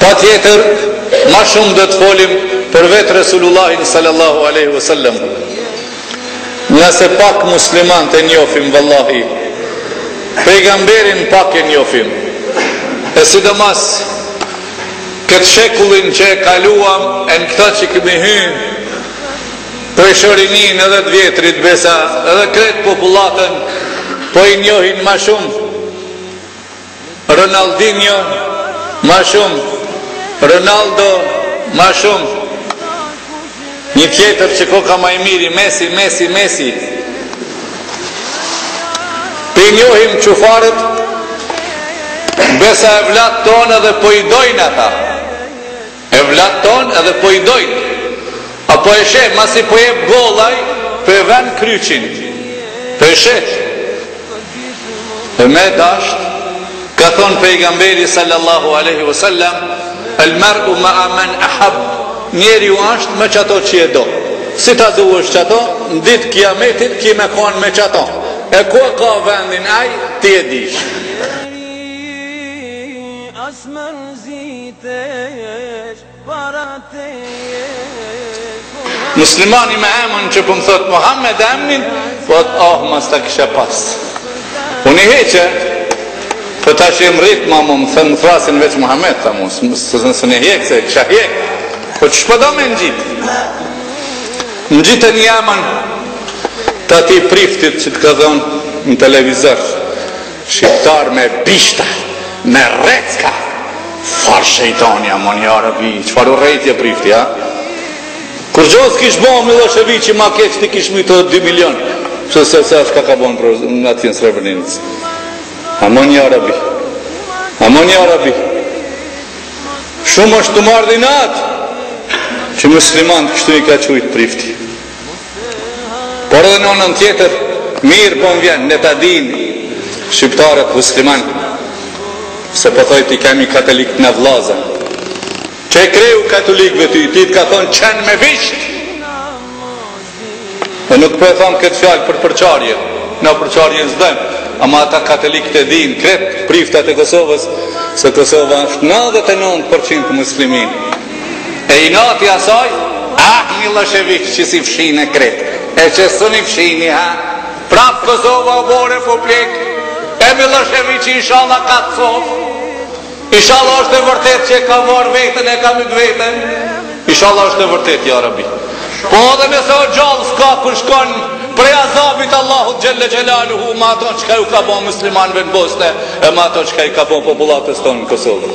Patjetër ma shumë do të folim për vetë Resulullahin sallallahu alejhi ve sellem. Nga se pak muslimant e njofim vallahi. Pejgamberin pak e njofim. E sidomos këtë shekullin që e kaluam e në këta qi kemi hy, tash rinia edhe t'vjetrit besa edhe krejt popullata po i njohin ma shumë Ronaldinho ma shumë Ronaldo ma shumë Një tjetër që koka ma i miri Messi Messi Messi Pi njohim qufarët Besa evlat tonë edhe po i dojnë ata Evlat ton edhe po i dojn. A po e sheh masi po jep goll ai po e ven kryqin. Po e sheh. E me e dasht ka thon pejgamberi sallallahu alejhi u selam El mer'u ma'a men ahab njeriu asht me qato qi e do. Si ta duash qato në dit kijametit ki me kon me qato. E ku e ka vendin ai ti e dish. Muslimani me emrin që po më thotë Muhamed emrin, po ata ah mos ta kisha pas. Unë i heqe, po tash jam rritë ma me më thënë më thrrasin veç Muhamed, s'mujsha me hjekë, se kisha hjekë, po çfar po do me ngjitë? Ngjite një emën, t'atij priftit që të ka thonë në televizorë. Shqiptar me bishta, me rrecka. Far shejtani amon ja rabi, çfar urrejtje prifti a? Kur gjo s'kish bo Millosheviqi ma keq ti kish myt edhe dy milion, se se se çka ka bon atje në Srebrenicë. Amon ja rabi. Amon ja rabi. Shumë është tu m'ardh inat që musliman kështu i ka qujt prifti. Por edhe në anën tjetër, mirë po më vjen le ta dinë shqiptarët musliman se po thojë i kemi katolikt na vllazën. Çe kreu katolikëve ty, ti të ka thonë qen me bisht. Dhe nuk po e thom këtë fjalë për përçarje. Na përçarjen s'dojmë, ama ata katolikët e dinë krejt priftat e Kosovës se Kosova është 99% muslimin. E inati i asaj, ah Millosheviq që si fshine krejt, e që sun e fshini hiç, prap Kosova u bo Republik, e Millosheviqi ishalla ka të thotë, ishalla është e vërtetë që e ka varë veten e ka myt veten, ishalla është e vërtetë ja Rabi, po edhe nëse është gjallë ska ku shkon prej azabit Allahut xhelle xhelaluhu me ato çka ju ka bo muslimanëve në Bosnje e me ato çka ju ka bo popullatës tonë në Kosovë.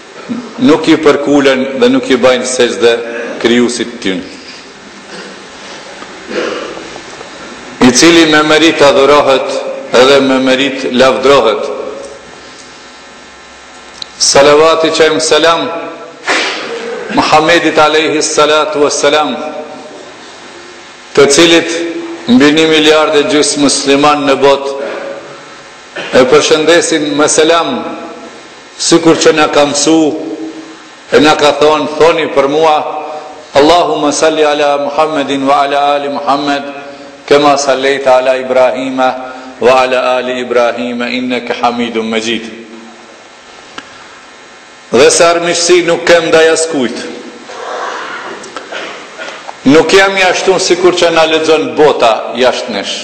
Nuk i përkulen dhe nuk i bajnë sexhde Krijuesit tyne, i cili me meritë adhurohet edhe me meritë lavdërohet. Salavat i çojmë e selam Muhammedit alejhi salatu was salam, të cilit mbi një miliard e gjysë musliman në botë e përshëndesin me selam, Sikur që na ka mësu e na ka thonë thoni për mua Allahumma salli ala Muhammedin wa ala ali Muhammed kema sallejte ala Ibrahime wa ala ali Ibrahime inneke hamidun mexhid dhe se armiqësi nuk kem ndaj askujt nuk jemi ashtu sikur që na lexon bota jashtë nesh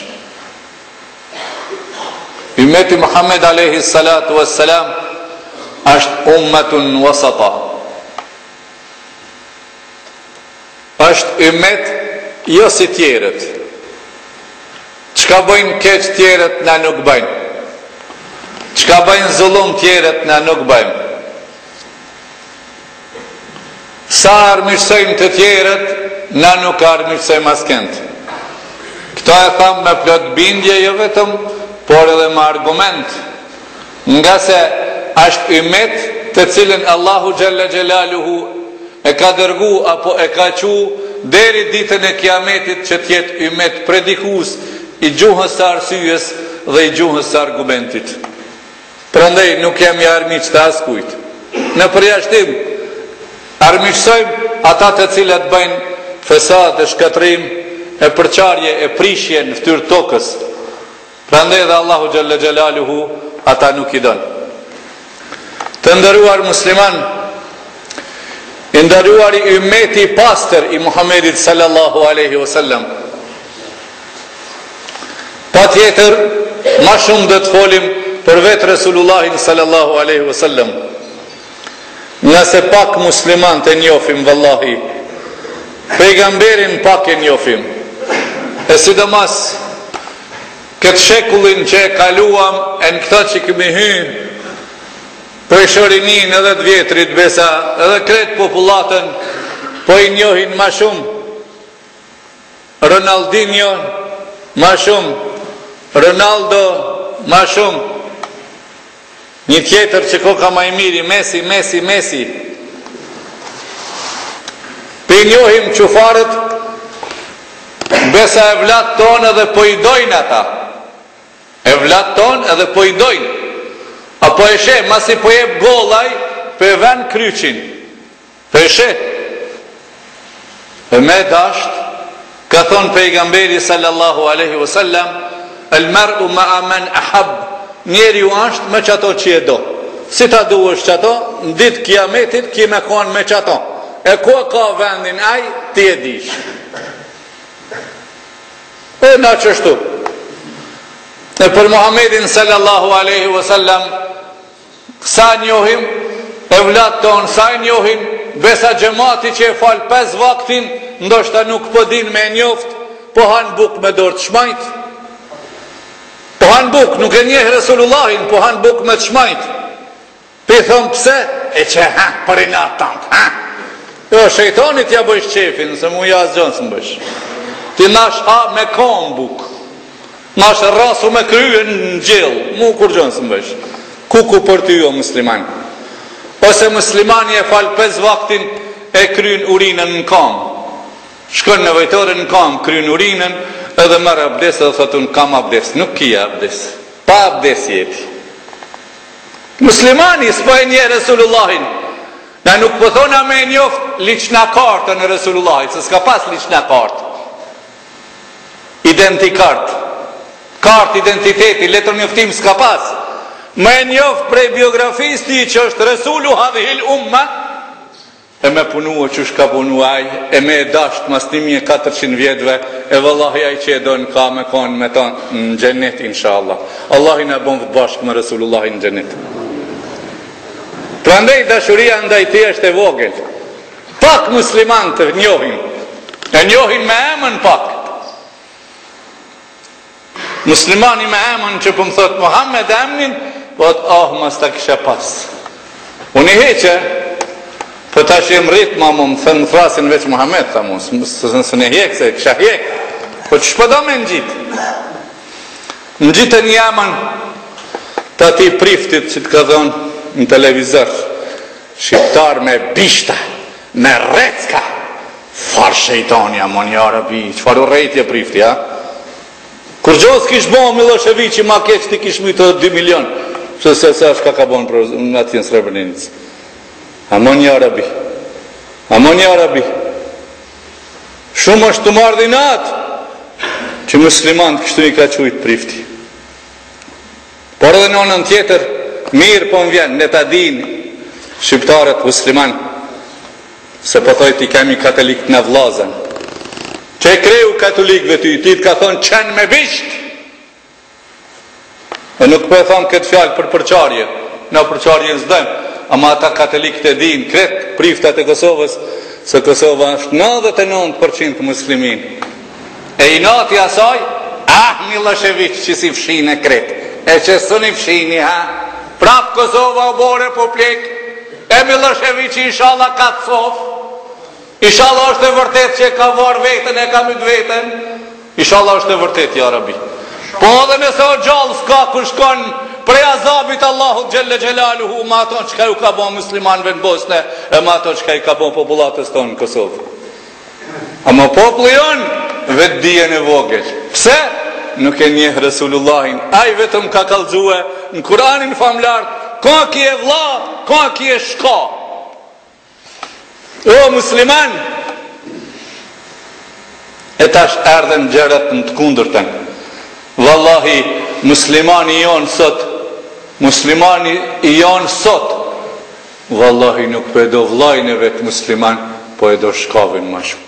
Ymmeti Muhammed alejhi salatu was salam është ummatun wasata. Është ymmet jo si tjerët. Çka bëjnë keq tjerët na nuk bëjmë. Çka bëjnë zullum tjerët na nuk bëjmë. S'armiqësojmë të tjerët, na nuk armiqësojmë askënd. Këtë e them me plot bindje jo vetëm, por edhe me argument. Ngase është ymet të cilin Allahu xhalla xhelaluhu e ka dërgu apo e ka çu deri ditën e Kiametit që të jetë ymet predikues i gjuhës së arsyes dhe i gjuhës së argumentit. Prandaj nuk jemi armiq të askujt. Në përjashtim, armiqësojmë ata të cilët bëjnë fesad e shkatërrim e përçarje e prishje në fytyrë të tokës. Prandaj dhe Allahu xhalla xhelaluhu ata nuk i don. Të nderuar muslimanë, i nderuari ymmeti i pastër i Muhamedit sallallahu alejhi wasallam, Patjetër ma shumë do të folim për vetë Resulullahin sallallahu alejhi ve sellem. Ngase pak muslimant e njofim vallahi. Pejgamberin pak e njofim. E sidomos këtë shekullin që e kaluam e në këta që kemi hy për rininë edhe të vjetrit besa edhe krejt popullata po i njohin ma shumë Ronaldinho ma shumë Ronaldo ma shumë Një tjetër që koka ma i miri Messi, Messi, Messi P'i njohin qufarët Besa evlat tonë edhe po i dojnë ata Evlat tonë edhe po i dojnë A po e sheh, masi po jep golla Pe ven kryqin Pe sheh! E me e dashtë, ka thënë Pejgamberi sallallahu alejhi ve sellem, El mer'u ma'a men ahab, Njeriu asht me qato që e do. Si ta dush qato, në ditë të Kijametit ki me kan me qato. E ku e ka vendin ai, ti e dish. E na qështu. E për Muhammedin sallallahu alejhi ve sellem, Sa e njohim evlat tonë, sa e njohin besa xhemati që e fal pesë vaktin, ndoshta nuk po dinë me e njoftë, po hanë bukë me dorë të shmajtë. Po hanë bukë, nuk e njeh Resulullahin, po hanë bukë me të shmajtë. P'i thom pse? E qe ha, për inat tand, ha? Jo, shejtoni t'ja bojsh qefin, se mu jo asgjo s'më bojsh. Ti nash ha me kamë bukë. Nash rrasu me krye në gjell, mu kurgjo s'më bojsh. Kuku për ty o musliman. Ose muslimani e fal pes vaktin e kryen urinën në kam. Shkon në nevojtore në kam, kryen urinën edhe merr abdes edhe thotë unë kam abdes. Nuk ki abdes. Pa abdes jeti. Muslimani s'po e njeh Resulullahin. Na nuk po thona me e njoft liçna kartën e Resulullahit, se s'ka pas liçna kartë. Identikart, kartë identiteti, letërnjoftim s'ka pas. Me e njoft prej biografisë tij që është Resulu hadhihil ummah, e me punue qysh ka punu ai, e me e dasht mas një mijë e katërqind vjetëve, e vallahi ai që e don ka me kon me to në xhenet inshallah. Allahu na boftë bashkë me Resulullahin në xhenet. Prandej dashuria ndaj tij është e vogël. Pak muslimanë të njohim, e njohim me emën, pak. Muslimani me emën që po më thotë Muhammed emnin, po thotë ah mos ta kisha pas. Unë i heqe, po tash jam rrit ma m' m' thrrasin, m' thrrasin veç Muhammed, tha mu, s'mun, s'mun e hjek, se kisha hjek, po çë, ç'po do me ngjit? Ngjite një emën të atij priftit që të ka thonë në televizor, Shqiptar me bishta, me rrecka! Far shejtani, amon ja rabi, çfar urrejtje prifti a? Kurgjo s'kish bo Millosheviqi ma keq t'i kish myt edhe dy milion se se se çka ka bo n'atje në Srebrenicë. Amon ja rabi. Amon ja rabi. Shumë është tu m'ardh inat që muslimant kështu i ka qujt prifti. Por edhe në anën tjetër mirë po më vjen le ta dijnë shqiptarët musliman se po thojn i kemi katolikët na vllazën qe kreu i katolikëve ty ty të ka thonë qen me bisht e nuk po e tham këtë fjalë për përçarje na përçarjen s'dojmë ama ata katolikët e dijnë krejt priftat e Kosovës se Kosova është nëntëdhjetë e nëntë për qind musliman E inati asaj, ah Millosheviq që s'i fshine krejt, e që s'un i fshini ha, prap Kosova u bo Republik, e Millosheviqi ishalla ka cof, ishalla është e vërtet që e ka var veten e ka myt veten, ishalla është e vërtet ja Rabi, po edhe nëse o gjall ska ku shkon prej azabit t'Allahut xhelle xhelaluhu me ato çka ju ka bo muslimanëve në Bosne e me ato çka i ka bo popullatës tonë në Kosovë. Ama populli jon vetëdijen e vogël. Pse nuk e njeh Resulullahin? Ai vet na ka kallxue në Kuranin famëlartë ka ki e vlla ka ki e shka. O musliman E tash erdhen gjërat në të kundërtën. Vallahi muslimani jon sot muslimani jon sot Vallahi nuk po e do vllain e vet musliman po e do shkavin ma shumë.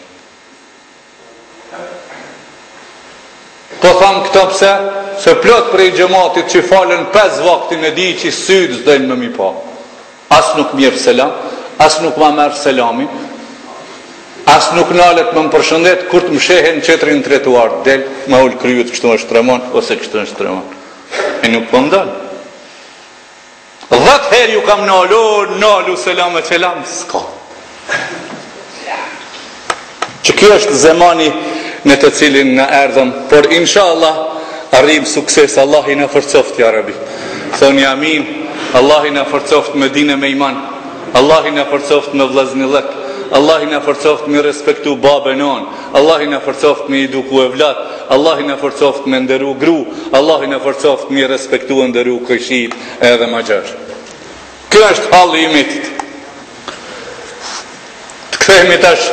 Po tham këto pse? Se plot prej xhamatit që falen pesë vaktin e di që sytë s'dojnë me m'i pa. As nuk m'jep selam, as nuk ma merr selamin, as nuk nalet me më përshëndet, kur të më sheh n'qetrin trotuar, del, ma ul kryet kështu e shtremon, ose kështu e shtremon. E nuk po më dalë. Dhjetë herë ju kam nalu, nalu selam e çelam, s'ka. Që kjo është zemani në të cilin na erdhëm, por insha Allah, arrim sukses, Allahi na forcoftë, ja rabi. Thoni amin, Allahi na forcoftë me din e me iman, Allahi na forcoftë me vllaznillëk, Allahi na forcoftë me respektu babë e nonë, Allahi na forcoftë me i eduku evlat, Allahi na forcoftë me nderu gru, Allahi na forcoftë me i respektu e nderu kojshit edhe ma gjanë. Kjo është halli i ymetit. Të kthehemi tash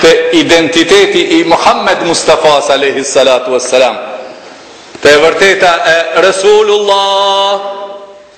te identiteti i Muhammed Mustafas alejhi salatu wesselam. Te e vërteta e Resulullah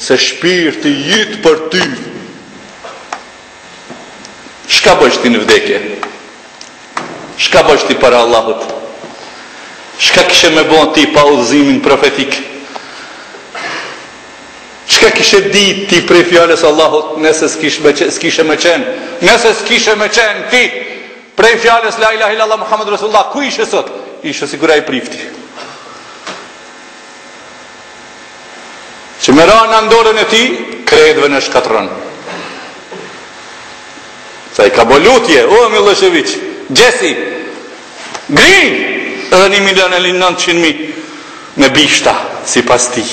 Se shpirti yt për ty Çka bon ti në vdekje Çka bon ti para Allahut Çka kishe me bo ti pa udhëzimin profetik Çka kishe dit ti prej fjalës Allahut Nëse s'kishe me qen Nëse s'kishe me qen ti Prej fjalës la ilahe illallah Muhammed Resulullah Ku ishe sot Ishe sikur ai prifti Që me ra nan dorën e tij, krejtve na shkatërron. Sa i ka bo lutje, o Millosheviq, Xhesi, Grin, edhe një milion e nëntëqind mi me bishta, sipas tij.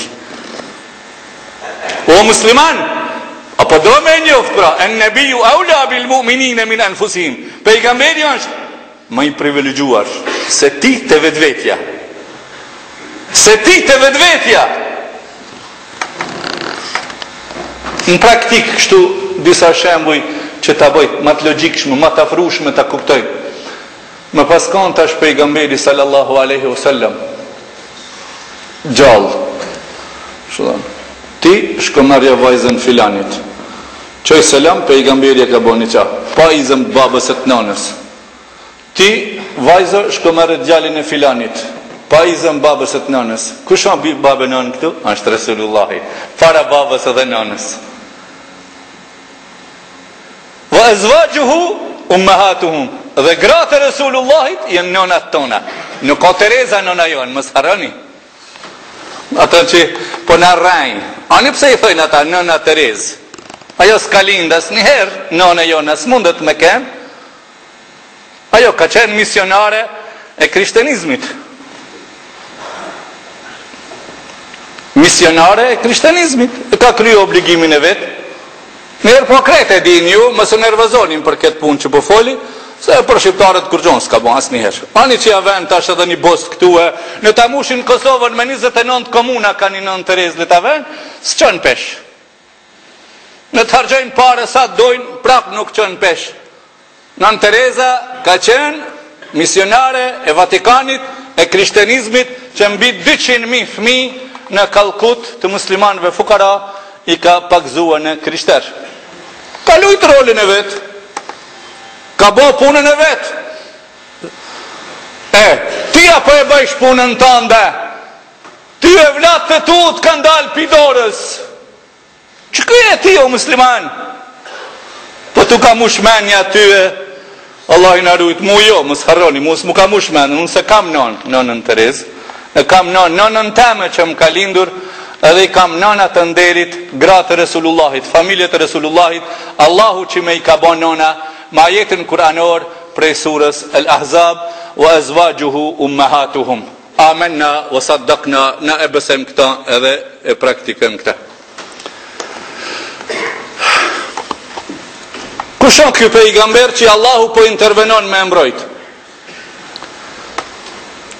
O musliman, apo do me e njoftë pra, en nebiju eula bil mu'minine min enfusihim, pejgamberi asht, Ma i privilegjuar se ti te vetvetja. Se ti te vetvetja! Në praktikë kështu disa shembuj që ta boj ma të logjikshme, ma të afrushme ta kuptojmë. Me pas kanë tash Pejgamberi sallallahu alejhi ue selam gjallë. Kish thanë. Ti shko merrja vajzën filanit. Çoj selam pejgamberi e ka bo nikah pa izën të babës e të nënës ti vajzo shko merre djalin e filanit pa izën të babës e të nënës kush a be babë e nënë këtu asht resulullahi para babës edhe nënës we ezwaxhuhu ummahatuhum dhe gratë e resulullahit jan nënat tona nuk ka tereza nëna jonë mos harroni Ata që po na rrajnë. Ani pse i thojnë ata Nëna Terezë? Ajo s'ka lindë asnjëherë, nonë e jona s'mundet me kenë. Ajo ka qenë misionare e krishtenizmit. Misionare e krishtenizmit. E ka kry obligimin e vet. Mirëpo krejt e dinë ju, mos u nervozoni për ketë punë që po foli, se për shqiptarët kurgjo s'ka bo asnjëherë. Ani që ia venë tash edhe një bust këtue, në ta mushin Kosovën me njëzet e nëntë komuna ka një Nënë Terezë le ta venë, s'çon peshë. Në të harxhojnë pare sa dojnë, prapë nuk çon peshë. Nënë Tereza ka qenë misionare e Vatikanit e Krishterizmit që mbi dyqind mijë fëmijë në Kalkutë të muslimanëve fukara i ka pagëzua në krishter. Ka lujtë rolin e vet, ka bo punën e vet. E, ti a po e bëjsh punën tënde? Ty evlatët e tu të kanë dalë pi dorës. Ç'ku je ti o musliman? Po t'u ka mush menja tyje? Allahi na rujt, mu jo, mos harroni, mua s'mu ka mush menja, unë s'e kam nënë, nënën Terezë, e kam nënë, nënën teme që më ka lindur, edhe i kam nëna të nderit, gratë e Resulullahit, familjet e Resulullahit, Allahu që me i ka ba nëna, me ajetin kuranor prej surës El-Ahzab, Wa azwajuhu ummahatuhum. Amanna wa saddaqna, na e besojmë këtë edhe e praktikojmë këtë. Kush është ky pejgamber që Allahu po intervenon me mbrojt?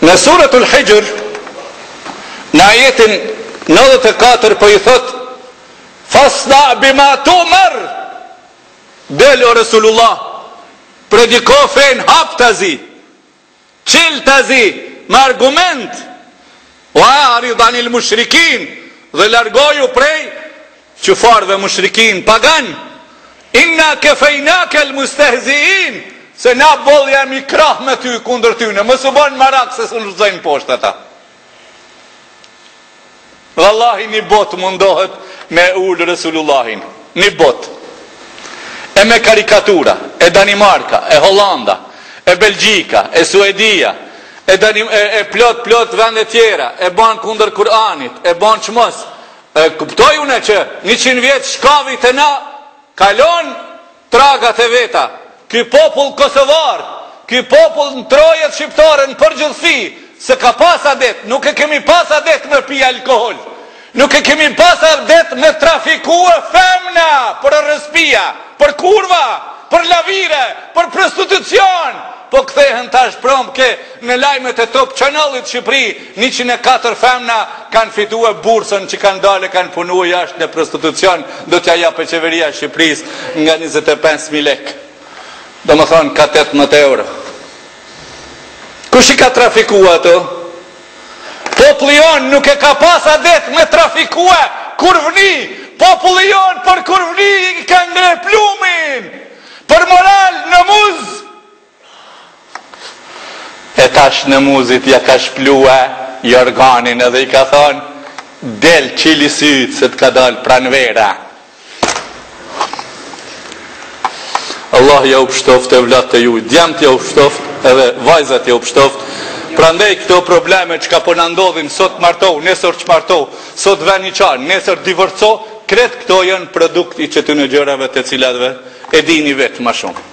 Në suratul Hijr, në ajetin 94 po i thot Fasda bima tumar Del o Resulullah Prediko fenë haptazi Çiltazi me argument, Wa a'rid anil mushrikin, dhe largoju prej qufarëve, mushrikin, pagan, Inna kefejnake el mustehzi'in, se na boll jemi krah me ty, kundër tyne, mos u bën merak se s'të rrëzojnë poshtë ata. Vallahi një botë mundohet me e ulë Resulullahin, një botë. E me karikatura, e Danimarka, e Hollanda, e Belgjika, e Suedia, e Dani e e plot plot vende tjera, e banë kundër Kur'anit, e banë ç'mos. E kuptoj unë që njëqind vjet shkavi te na, kalon Tragat e veta, ky popull kosovar, ky popull në trojet shqiptare në përgjithësi, se ka pas adet, nuk e kemi pas adet me pi alkohol, nuk e kemi pas adet me trafikue femna për rospija, për kurva, për lavire, për prostitucion, po kthehen tash prëmë ke në lajmet e Top Channel-it Shqipëri, Njëqind e katër femna kanë fitue bursën që kanë dalë e kanë punue jashtë në prostitucion, do t'ia japë qeveria e Shqipërisë nga njëzet e pesë mijë lekë. Domethënë ka tetëmdhetë euro. Kush i ka trafikue ato? Popllin jonë nuk e ka pas adet me trafikue kurvni! Populli jonë për kurvni ka ngrënë plumin! Për moral në muz! E tash në muzit ja ka shplue jorganin edhe i ka thonë del çili sytë se të ka dalë pranvera. Allah jau pshtoftë evlatët e juj, djemt jau pshtoftë edhe vajzat jau pshtoftë, Prandaj këto probleme që ka po na ndodhin, sot martohu, nesër çmartohu, sot veni çanë, nesër divorco, krejt këto janë produkt i qëtyne gjërave të cilatve, e dini vetë ma shumë.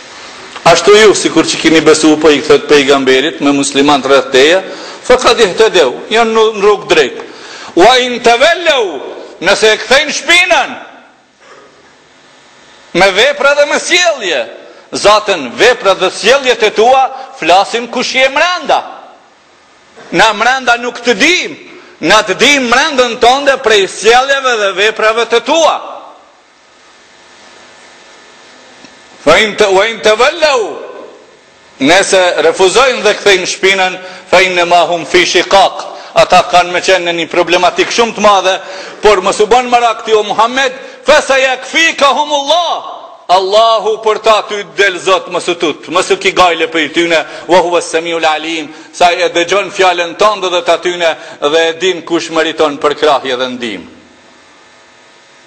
Ashtu ju, sikur që kini besu, po i thet Pejgamberit, me muslimanët rreth teje, faqad ihtedeu, janë në rrugë drejtë. Wa in tawallau, nëse e kthejnë shpinën, me vepra dhe me sjellje, zaten veprat dhe sjelljet e tua flasin kush je mrenda. Na mrenda nuk të dimë, na të dimë mrendën tënde prej sjelljeve dhe veprave të tua. Fa in ta, wa in tawallau, nëse refuzojnë dhe kthejnë shpinën, fa innama hum fi shikak, ata kanë me qenë në një problematik shumë të madhe, por mos u ban marak ti o Muhammed, fa sajakfikahum Allah, Allahu për ta ty të del zot, mos u tut, mos ki gajle prej tyne, wa huve semiul alim, se e dëgjon fjalën tënde dhe të atyne, dhe e din kush meriton përkrahje dhe ndihmë.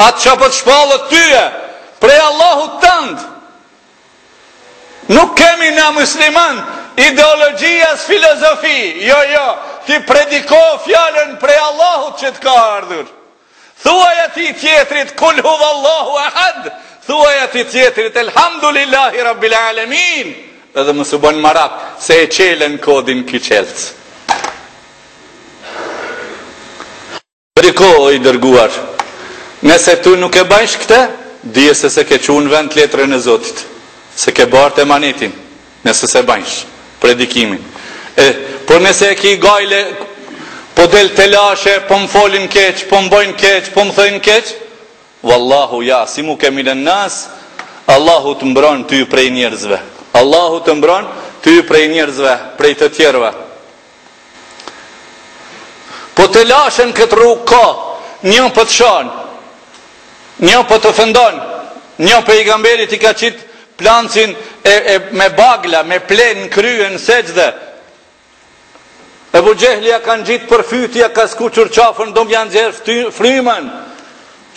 Atë çka po të shpallet tye prej Allahut tënd. Nuk kemi na musliman ideologji as filozofi. Jo, jo, ti prediko fjalën prej Allahut që të ka ardhur. Thuaj atij tjetrit kul huwallahu ahad, thuaj atij tjetrit elhamdulillahi rabbil alamin. Edhe mos u bën marak se e çel ën kodin ky çelës. Riko o i dërguar, nese ti nuk e bajsh kte, dije se s'e ke çu në vend Letrën e Zotit, s'e ke bart emanetin, nese s'e bajsh, predikimin. E, por nese e ki gajle, po del telashe, po më folin keq, po më bojnë keq, po më thojnë keq, Wallahu ya'simuke minen nas, Allahu të mbron ty prej njerëzve. Allahu të mbron ty prej njerëzve, prej të tjerëve. Po të lashin këtë rrugë ka, një po të shan, një po të ofendon, një pejgamberit i ka qit plancin e, e me bagla, me pleh në krye në sexhde. Ebu Xhehli ja ka ngjit për fyti, ja ka skuqur qafën, do m'ia nxjerr frymën.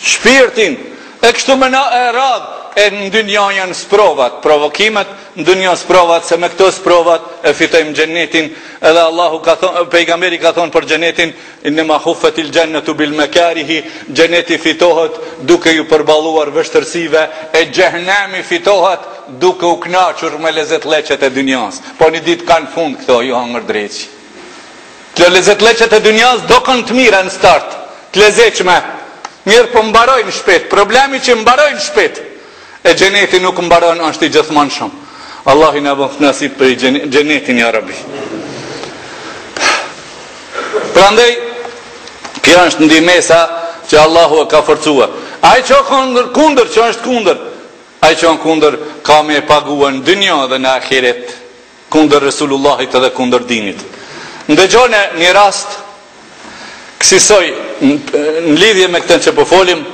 shpirtin, e kështu me radhë, e n'dynja janë sprovat, provokimet, n'dynja sprovat, se me këto sprovat e fitojmë xhennetin, edhe Allahu ka thonë, Pejgamberi ka thonë për xhennetin, Innema huffetil xhennetu bil mekarihi, xhenneti fitohet duke ju përballuar vështërsive, e xhehenemi fitohet duke u kënaqur me lezetleqet e dynjasë. Po një ditë kanë fund këto, ju hangër dreqi. Kto lezetleqet e dynjas doken të mira në start, të lezeqme, mirpo mbarojnë shpejt, problemi që mbarojnë shpejt, e xheneti nuk mbaron është i gjithmonshëm. Allahu na bëftë nasip prej xhenetit ja Rabi. Prandaj kjo është ndihmesa që Allahu e ka forcuar. Ai që kon kundër, që është kundër, ai që kon kundër ka me pagu në dynja dhe në ahiret. kundër Resulullahit dhe kundër dinit. Ndëgjone një rast kësisoj në lidhje me këtë që po folim,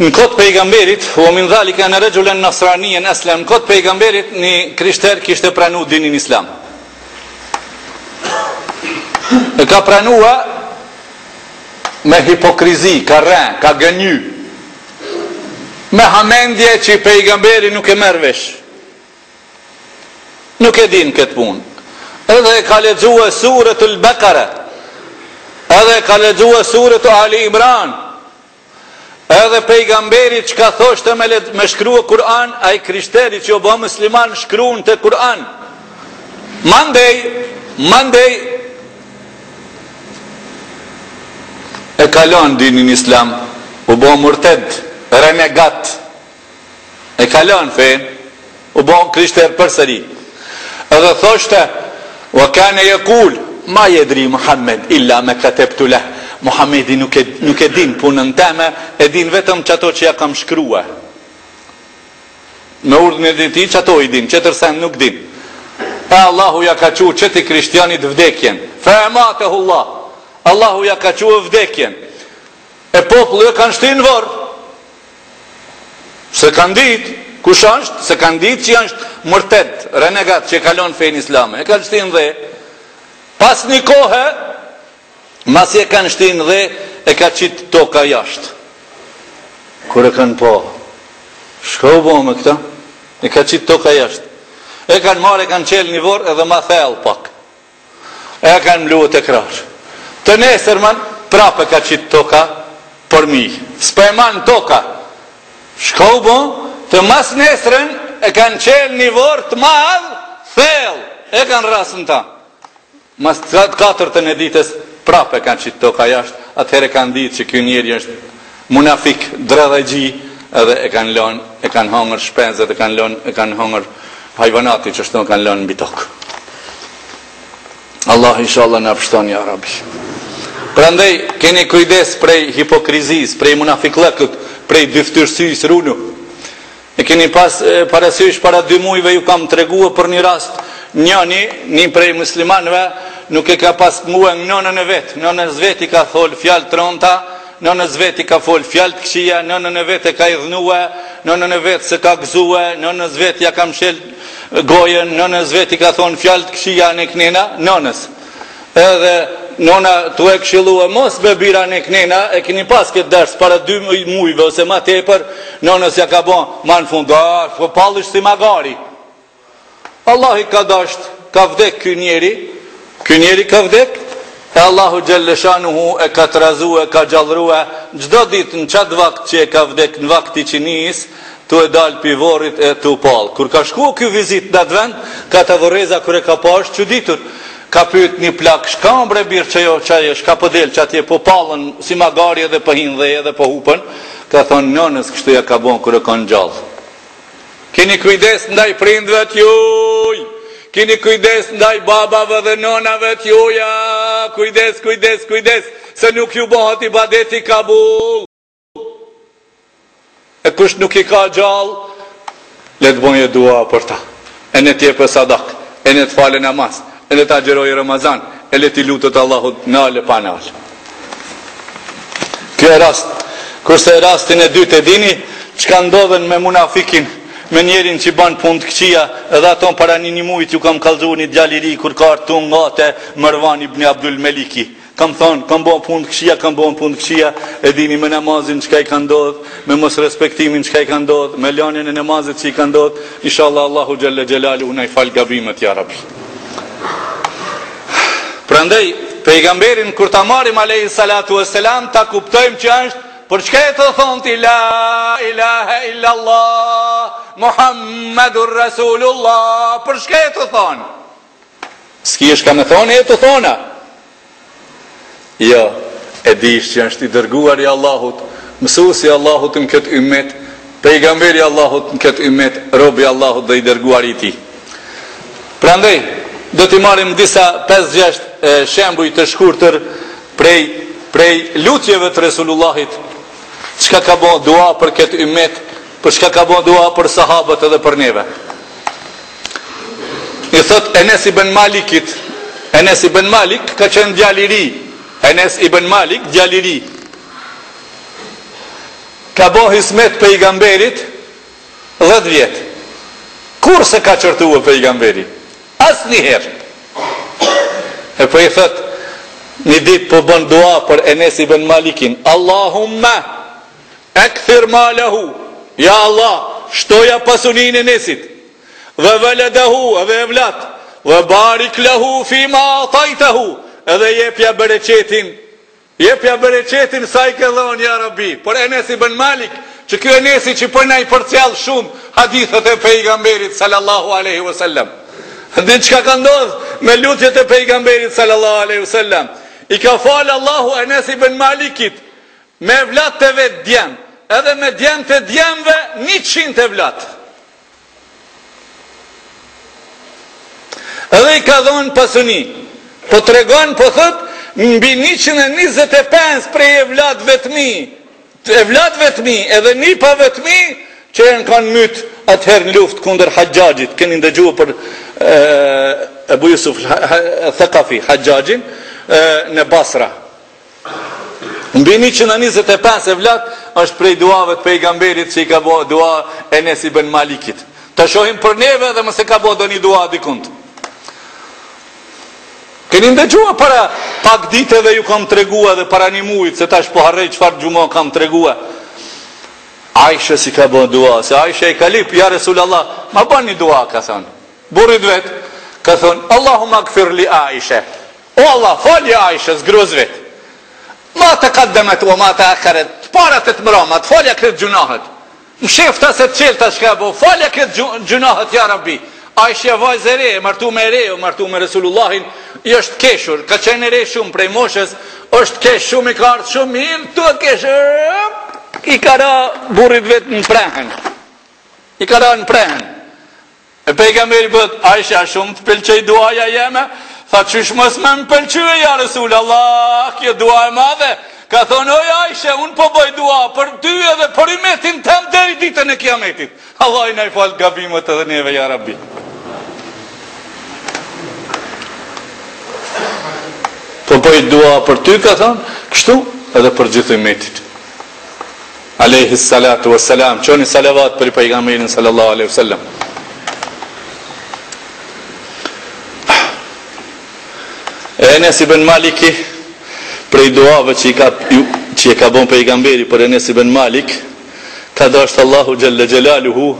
në kohë t'pejgamberit, ue min dhalike enne rexhulen nasranijen eslem, në kohë t'pejgamberit një krishter kishte pranu dinin islam. E ka pranua me hipokrizi, ka rre, ka gënjy, me hamendje që pejgamberi nuk e merr vesh. Nuk e din këtë punë. Edhe e ka lexue Suretul Bekare, edhe e ka lexue Suretu Ali Imran, edhe pejgamberi çka thoshte me, me shkrue Kur'an, ai krishteri që u bo musliman shkrunte Kur'an. Mandej, mandej, e ka lon dinin islam, u bo murted, renegat, E ka lënë fenë, u bë krishter përsëri. Edhe thoshte, Wa kana yaqul, Ma yadri Muhammed illa ma katabtu leh, Muhamedi nuk e, nuk e din punën teme, e din vetëm qato që ia kam shkruar. Me urdhrin e tij qato i din, qetër send nuk din. E Allahu ia ka çu qetij krishtianit vdekjen. Fa amatahu Allah, Allahu ia ka çu vdekjen. E populli e kanë shti në varr. S'e kanë ditë kush është, s'e kanë ditë që është murted, renegat që e ka lon fenë islame. E kanë shti në dhe. Pas një kohe, masi e kanë shti në dhe, e ka qitë toka jashtë. Kur e kanë pa, shka u bo me këta? E ka qitë toka jashtë. E kanë marrë, e kanë çelë një vorr edhe ma thellë pak. E a kan mlu tekrar. Të nesërmen prap e ka qit toka por mij. Spo e man toka. Shka u bo? Te masnesrën e kan qel ni vorr të madh thell. E kan rras në ta. Mas të katërtës ditës prap e ka qit toka jasht. Atëher e kan dit që ky njeri është Munafik, dredhaxhi edhe e kanë lanë e kanë hangër shpenzët e kanë lanë e kanë hangër hajvanati qashtu e kanë lanë mbi tokë. Allah inshallah na pshton ja rabi. Prandaj keni kujdes prej hipokrizisë, prej munafikllëkut, prej dyftyrsisë runu. E keni pas parasysh para dy mujve ju kam tregu për një rast njani ni prej muslimanëve nuk e ka pas ngue nënën e vet nënës vet i ka thonë fjalë t'ronta nënës vet i ka fol fjalë të kqija nënën e vet e ka idhnue nënën e vet s'e ka gzue nënës vet ja ka mshel gojën nënës vet i ka thon fjalë të kqija nem kënena nënës Edhe Nona tu e këshillue mos be bir nem kënena e keni pas këtë ders para dy mujve ose ma tepër Nonës ja ka bo ma në fund aa po pallish si magari Allahi ka dasht ka vdek ky njeri ky njeri ka vdek e Allahu xhelleshanuhu e ka trazue ka gjallërue çdo ditë në qat vakt që e ka vdek në vakt t'iqindisë Tue dalë pi varrit e tu pallë. Kur ka shku ky n'vizitë n'atë vend, ka ato vorreza kur e ka pa është çuditur. Ka pyet ni plak, çka o bre bir qajo qajo çka po del qatje po pallën si magari edhe po hin n'dhe edhe po hupën, ka thonë nënës kështu ja ka bo kur o kan gjallë. Kini kujdes ndaj prindve t'juj! Kini kujdes ndaj babave dhe nënave t'juja! Kujdes, kujdes, kujdes, se nuk ju bëhet ibadeti kabul! e kush nuk i ka gjallë, le të bëjë dua për ta, e le të jepë sadakë, e le të falë namaz, e le të agjërojë Ramazan, e le t'i lutet Allahut nalë e pa nalë. Ky një rast, kurse rastin e dytë e dini, çka ndodhen me munafikin, me njerin që bën punë të këqija, edhe ato para ni ni mujit ju kam kallëzuar një djalë i ri kur ka ardhur ngat te Mervan ibn Abdul Meliki, Ka thanë, kam ba punë të këqija, kam ba punë të këqija, e dini me namazin çka i ka ndodhë, me mos respektimin çka i ka ndodhë, me lanjen e namazit si i ka ndodhë, inshallah Allahu xhelle xhelaluhu na i fal gabimet ja Rabi. Prandaj pejgamberin kur ta marrim alejhi salatu ve selam ta kuptojmë që është Për çka e thu ti la ilahe illallah, Muhammedur Rasulullah, për çka e thu? Ski shka me thonë e të thona Jo E dish që është i dërguar i Allahut Mësuesi i Allahut në këtë ymet Pejgamberi i Allahut në këtë ymet Robi i Allahut dhe i dërguari i tij Prandej Do t'i marrim disa 5-6 shembuj të shkurtër Prej, prej lutjeve të Resulullahit Çka ka bo dua për këtë ymet Për çka ka bo dua për sahabët edhe për neve I thotë Enes ibn Malikit, Enes ibn Malik ka qenë djalë i ri, Enes ibn Malik, djalë i ri, ka bo hizmet pejgamberit 10 vjet. Kurrë s'e ka qortue pejgamberi asnjëherë. E po i thotë, një ditë po bën dua për Enes ibn Malikin, Allahumma Ekthir malehu, ja Allah, shtoja pasuninë e Enesit, we weledehu, edhe evlat, we barik lehu fima a'taytehu, edhe jepja bereqetin, jepja bereqetin sa i ke dhënë, ja Rabi. Por Enes ibn Malik, që ky Enesi që po na i përcjell shumë hadithet e Pejgamberit sallallahu alejhi we sellem, e din çka ka ndodh me lutjet e Pejgamberit sallallahu alejhi we sellem, i ka falë Allahu Enes ibn Malikit, Me evlat të vet djem edhe me djemt e djemve njëqind evlat edhe i ka dhënë pasuni po tregon po thot mbi njëqind e njëzet e pesë prej evlatve të mi evlatve të mi edhe nipave të mi që janë kanë myt atëherë në luftë kundër Haxhaxhit keni ndëgjuar për Ebu Jusuf Thekafi Haxhaxhin në Basra Mbi njëqind e njëzet e pesë evlat është prej duave të pejgamberit që i ka bo dua Enes ibn Malikit. Të shohim për neve edhe mos e ka bo ndonjë dua dikund. Keni ndëgjua para pak ditëve ju kam tregua dhe para një muji se tash po harroj çfarë xhuma kam tregua. Aisha si ka bo dua, se Aisha i ka lip, ja Resul Allah, ma ban një dua, ka thonë. Burrit vet, ka thonë, Allahumma gfir li Aisha, O Allah, falje Aishës, gruas vet. Ma taqaddamat wa ma ta'akharat, t'parat e t'mramat, falja krejt gjunahët. Msheftas e t'çeltas çka ka bo, falja krejt gjunahët, ja Rabi. Aishja vajzë e re, e martume e re, u martu me Resulullahin, ju është keshur, ka qenë e re shumë, prej moshës, është kesh shumë, i ka ardhë shumë mirë, tu e kesh, i ka ra burrit vet në prehen. I ka ra në prehen. E pejgamberi i thot, Aisha, shumë të pëlqej duaja jeme, tha qysh mos me më pëlqy, ja Resulallah, kjo dua e madhe, ka thonë, oj Aisha, unë po bëj dua për ty edhe për ymetin tem deri ditën e kiametit. Allahi na i fal gabimet edhe neve, ja Rabbi. Po bëj dua për ty, ka thonë, kështu edhe për gjithë ymetin. Alejhi salatu wa salam Qoni salavat për pejgamberin sallallahu alejhi wa sallam E Enes ibn Maliki Prej duave që i ka Që i ka bon pejgamberi për Enes ibn Malik Ka dashtë Allahu gjelle gjelalu hu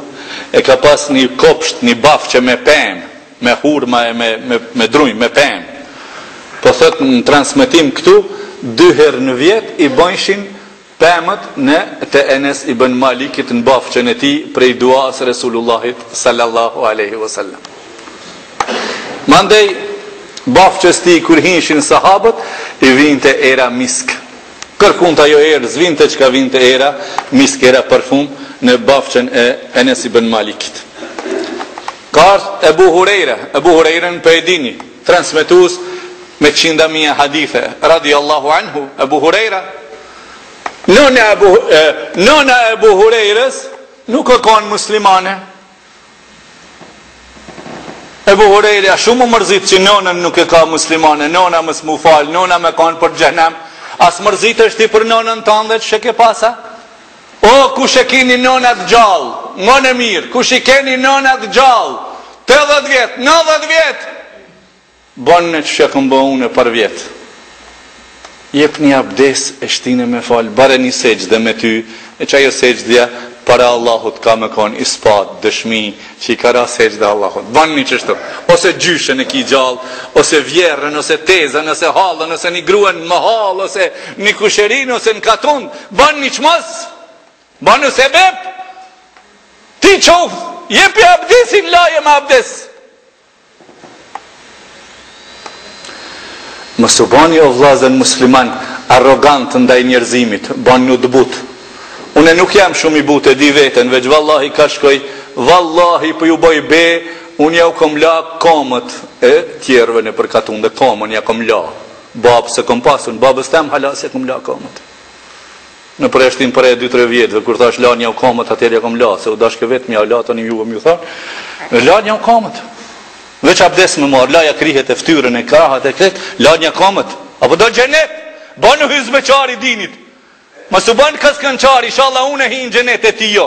E ka pas një kopsht Një bafqe me pemë Me hurma e me, me, me drunj Me pemë Po thot në transmetim këtu Dy herë në vjet i bojshin Pemët ne te Enes ibn Malikit n'bafqen e tij prej duasë së Resulullahit sallallahu alejhi ue sellem. Mandej bafqes tij kur hinshin sahabët i vinte era misk. Kërkund ajo erë s'vinte çka vinte era misk era parfum ne bafqen e Enes ibn Malikit. Ka ardh Ebu Hurejre, Ebu Hurejren pe e dini, Transmetues me qinda mija hadithe, radijallahu anhu, Ebu Hurejra, Nona e nona e Ebu Hurejres nuk ka kan muslimane. Ebu Hurejra shumë u mërzit që nonën nuk e ka muslimane, nona mos m'u fal, nona me kanë për xhehnem. A s'mërzitesh ti për nonën tande që e ke pasa? O kush e kini nonat gjall ngone mir kush i keni nonat gjall tedhet vjet nondhet vjet bonne qysh e kom bo une parvjet jepni abdes e shtine me fal bare ni sexhde me ty e që ajo sexhdja para Allahut ka me kon ispat dëshmi Që i ka ra sexhde Allahut banni qështu ose gjyshen e ki gjallë ose vjerren ose tezën ose hallën ose ni gruen me hall ose ni kusherinë ose në katun banni çmos banu sebep ti qof jepi abdesin laje merr abdes Mos u bani o vllazën musliman arrogant ndaj njerëzimit, banu të butë. Unë nuk jam shumë i butë e di veten, veç vallahi ka shkoj, vallahi po ju boj be, unë jau kom la komët e tjerëve nëpër katunde, komën ja kom la, babë se kom pas unë, babës tem hala se kom la komët. Në Prishtinë prej dy tre vjetëve kur thashë lanë jau kamët atëherë ja kam la se u dashke vetë mja la tani juve mju tha lanë jau kamët veç abdes me marrë laja krihet e ftyrën e krahët e krejt lanja kamët a po do xhenet banu hyzmeqar i dinit mos u ban këskançar ishalla unë hi në xhenet e ti jo.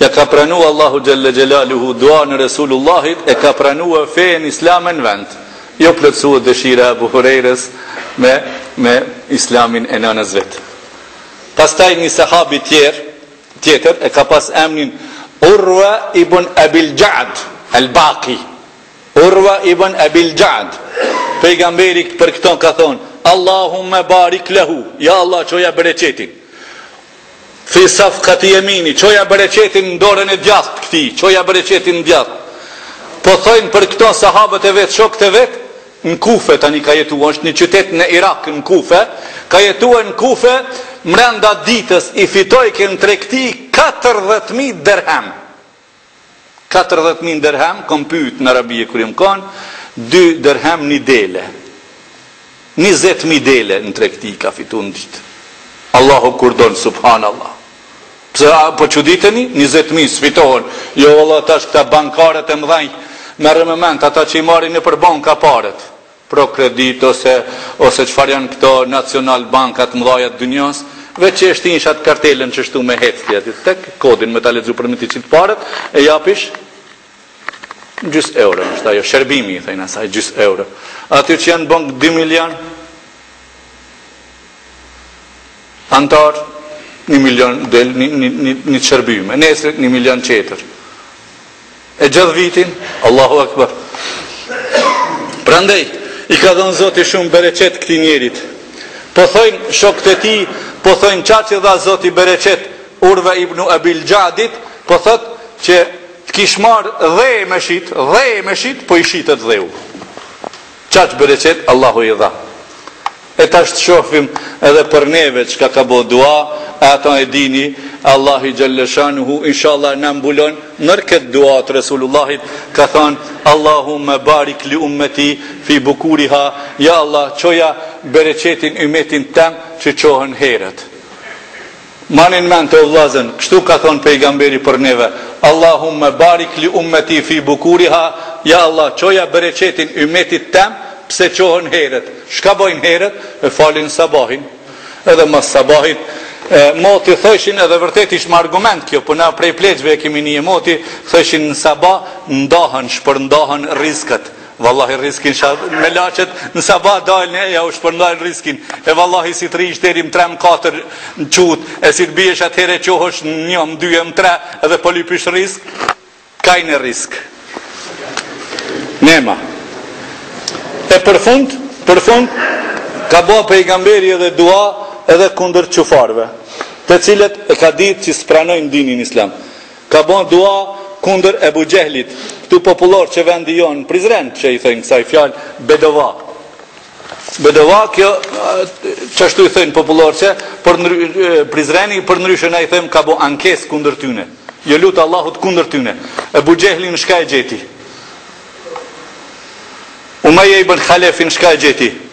Ja ka pranue Allahu Xhelle Xhelaluhu duan e Resulullahit e ka pranue fenë Islame n'vend. Ju plotësue dëshira e Ebu Hurejres me me Islamin e nënës vet. Pastaj një sahabi tjer, tjetër e ka pas emnin Urwa ibn Abil Xha'd El Bariki. Urwa ibn Abil Xha'd. Pejgamberi për këto ka thonë Allahumme barik lehu, ja Allah çoja bereqetin. Fi safkati jeminihi, çoja bereqetin n'doren e djathtë ktij, çoja bereqetin n'djathtë. Po thojnë për këto sahabët e vet, shokët e vet, n'Kufe tani ka jetu, është një qytet në Irak, n'Kufe, ka jetue n'Kufe, mrenda ditës i fitojke n'tregti katërdhjetë mijë derhem. Katërdhjetë mijë derhem kom pyt në Arabie kur jom kon dy derhem ni dele njëzet mijë dele në tregti ka fitu në dit Allahu kur don subhanallah pse a po çuditeni njëzet mijë sfitohen jo vallah tash këta bankaret e mëdhenj merre me mend ata që i marrin nëpër banka paret Prokredit ose ose çfarë janë këto nacional banka të mëdhaja të dynjos, veç që e shtin ish atë kartelën qështu me hec ti aty tek kodin me ta lexu për me t'i qit paret e jepish gjys euro është ajo sherbimi i thojnë asaj gjys euro aty që janë n'bank dy milion anëtar një milion del një, një, një, një shërbime nesër një milion tjetër E gjith vitin Allahu Akbar Prandej I ka dhënë zoti shumë bereqet këti njerit Po thojnë shokët e tij Po thojnë qaq i dha zoti bereqet Urve ibnu Abil Xha'dit Po thot që të kish marë dhe me shit Dhe me shit Po i shitet dheu Qaq bereqet Allahu i dha. E tash shofim edhe për neve çka ka bo dua e ato e dini Allahu xhalleshanuhu inshallah na mbulon nër kët dua të Resulullahit ka than Allahume barik li ummeti fi bukuriha ja Allah çoja bereqetin ymetit tem që çohen herët Mani n'men o vllazën, kështu ka thonë pejgamberi për neve, Allahumme barik li ummeti fi bukuriha, ja Allah çoja bereqetin ymetit tem pse çohen herët, çka bojnë herët, e falin sabahin, edhe mas sabahit, e moti thojshin edhe vërtet ishtë me argument kjo, po na prej pleqve e kemi nije moti, thëshin në sabah ndahen, shpërndahen rrizkët, Vallahi rriskin sha me laçët në sabah dalin e ja u shpërndajnë rriskin e vallahi si të rish deri më tre më katër në qut e si të bijsh atëhere qohësh në një më dy e më tre edhe po lypish rrisk ka jo rrisk nema e përfund përfund ka bo pejgamberi edhe dua edhe kundër qafirve të cilët e ka ditë që s'pranojnë dinin islam Ka bo dua kundër Ebu Xhehlit. Këtu popullorçe vendi jonë në Prizren që i thojnë kësaj fjalë bedova. Bedova kjo qashtu i thojnë popullorçe për Prizreni përndryshe na i thojmë ka bo ankesë kundër tyne. Jo lutë Allahut kundër tyne. Ebu Xhehlin shka e gjeti? Umeje ibn Halefin shka e gjeti?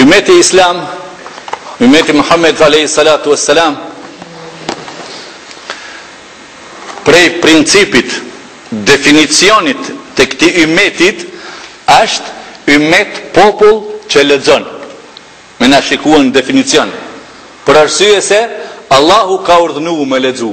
Ymmeti Islam, Ymmeti Muhammed alejhi salatu was salam, prej principit, definicionit të këtij Ymmetit është Ymmet popull që lexon. Me na shikua në definicion. Për arsye se Allahu ka urdhënua me lexu.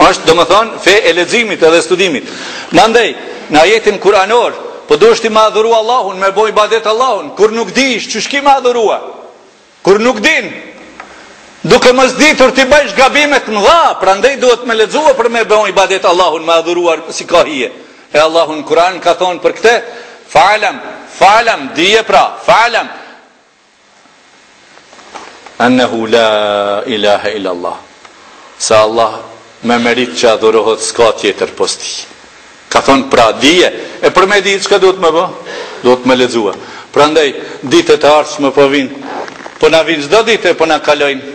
Është, domethënë, fe e leximit edhe studimit. Mandej, në ajetin Kur'anor, po dush ti me adhuru Allahun, me bo ibadet Allahun, kur nuk dish, qysh ki me adhurua? Kur nuk din, duke mos ditur ti bëjsh gabime të mëdha, prandej duhet me lexua për me bo ibadet Allahun, me adhurua si ka hije. E Allahu në Kur'an ka thonë për këtë, Fa'lam, fa'lam, dije pra, fa'lam. Ennehu la ilahe illa Allah, se ilah me meritë që adhurohet s'ka tjetër pos Tij. Ka thonë, pra, dije, e për me ditë çka duhet me bo? Duhet me lexua. Prandaj, ditët e ardhshme po vijnë, po na vijnë çdo ditë e po na kalojnë,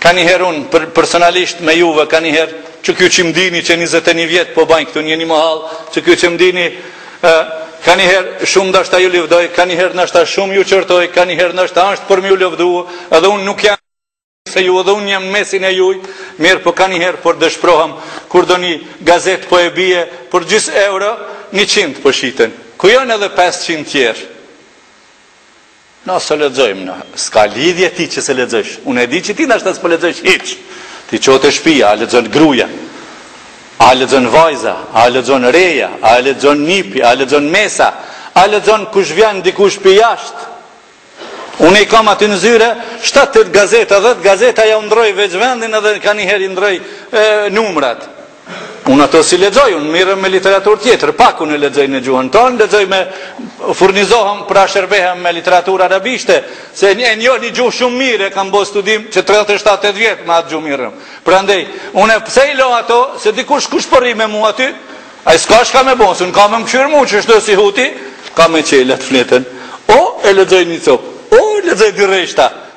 Kaniher un personalisht me juve kaniher qikjo që m'dini qe njëzet e një vjet po bajn këtu n'nji mahall qikjo që m'dini kaniher shum ndashta ju lëvdoj kaniher ndashta shum ju qërtoj kaniher ndashta asht për mju lëvdu edhe un nuk jam se ju edhe un jam n'mesin e juj mirpo kaniher po dëshprohem kur qe një gazet po e bie për gjys euro një qind po shiten ku jon edhe pesë qind tjer Na s'e lexojmë na. S'ka lidhje ti që s'e lexojsh. Unë e di që ti nashta s'po lexojsh hiç. Ti ço te shpija, a lexon gruja? A lexon vajza? A lexon reja? A e lexon nipi? A lexon mbesa? A lexon kush vjen dikush pi jashtë? Unë i kam aty në zyre shtatë tetë gazeta, dhjetë gazeta jau ndrroj veç vendin edhe kaniherë i ndrroj numrat. Unë ato si lexoj, unë mirrem me literaturë tjetër, pak unë lexoj në gjuhën tonë, lexoj me furnizohem pra shërbehem me literaturë arabishte, se e njoh atë gjuhë shumë mirë, e kam bo studim që 37 8 vjet me atë gjuhë mirrem. Prandej, unë pse i lo ato, se dikush kush po rri me mu aty, ai s'ka çka me bo, se unë kam me e kshyrë mu, që ashtu si huti, kam me e çel at fletën, o e lexoj një copë, o e lexoj dy reshta,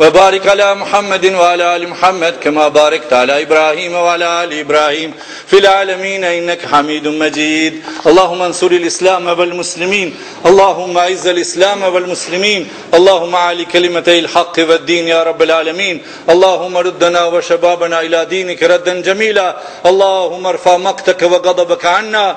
وبارك على محمد وعلى آل محمد كما باركت على إبراهيم وعلى آل إبراهيم في العالمين إنك حميد مجيد اللهم انصر الإسلام والمسلمين اللهم أعز الإسلام والمسلمين اللهم علي كلمتي بالحق والدين يا رب العالمين اللهم ردنا وشبابنا إلى دينك ردا جميلا اللهم ارفع مقتك وغضبك عنا